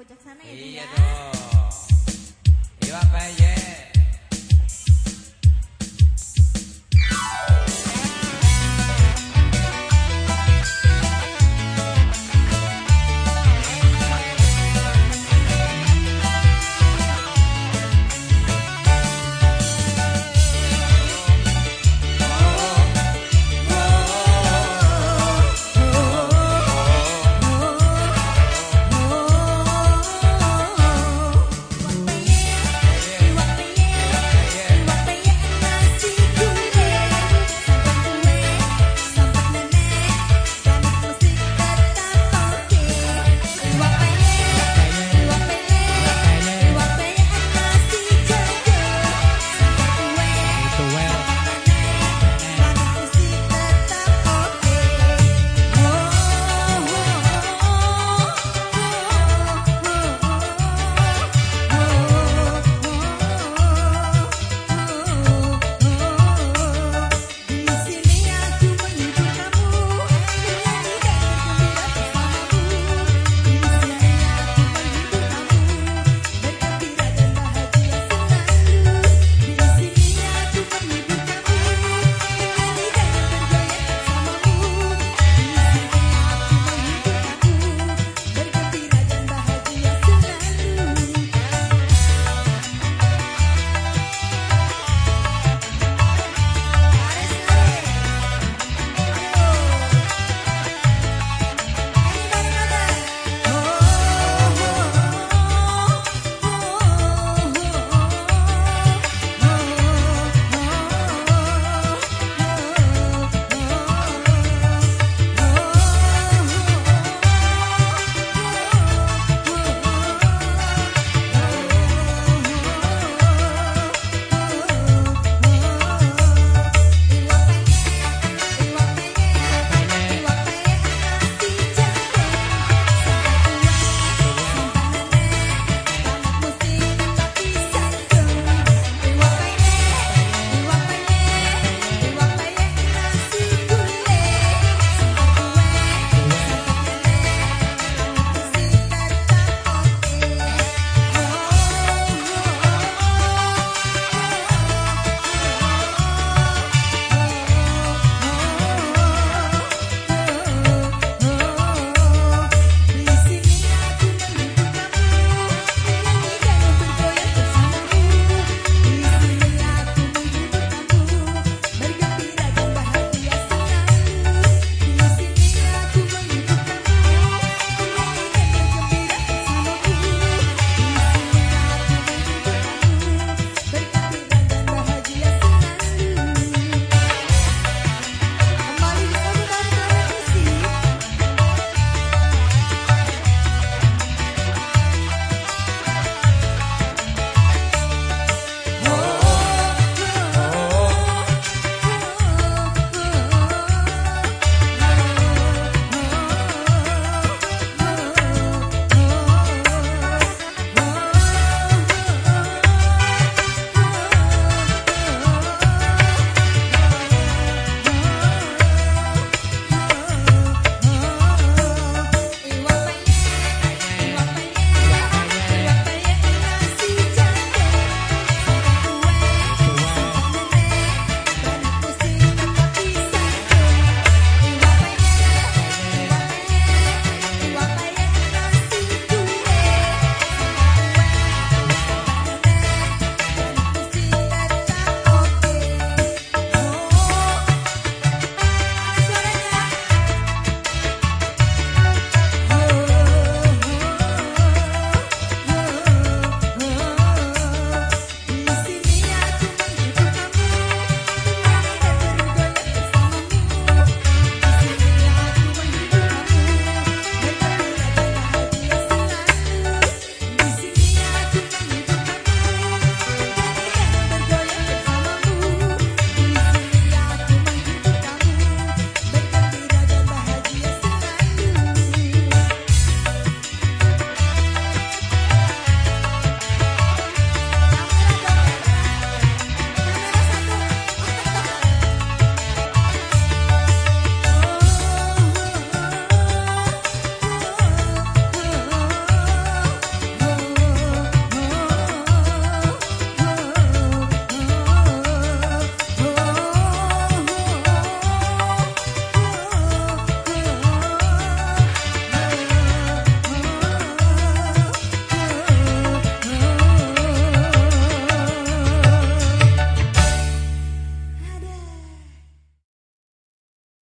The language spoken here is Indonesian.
pojok sana ya Iya ya. dong.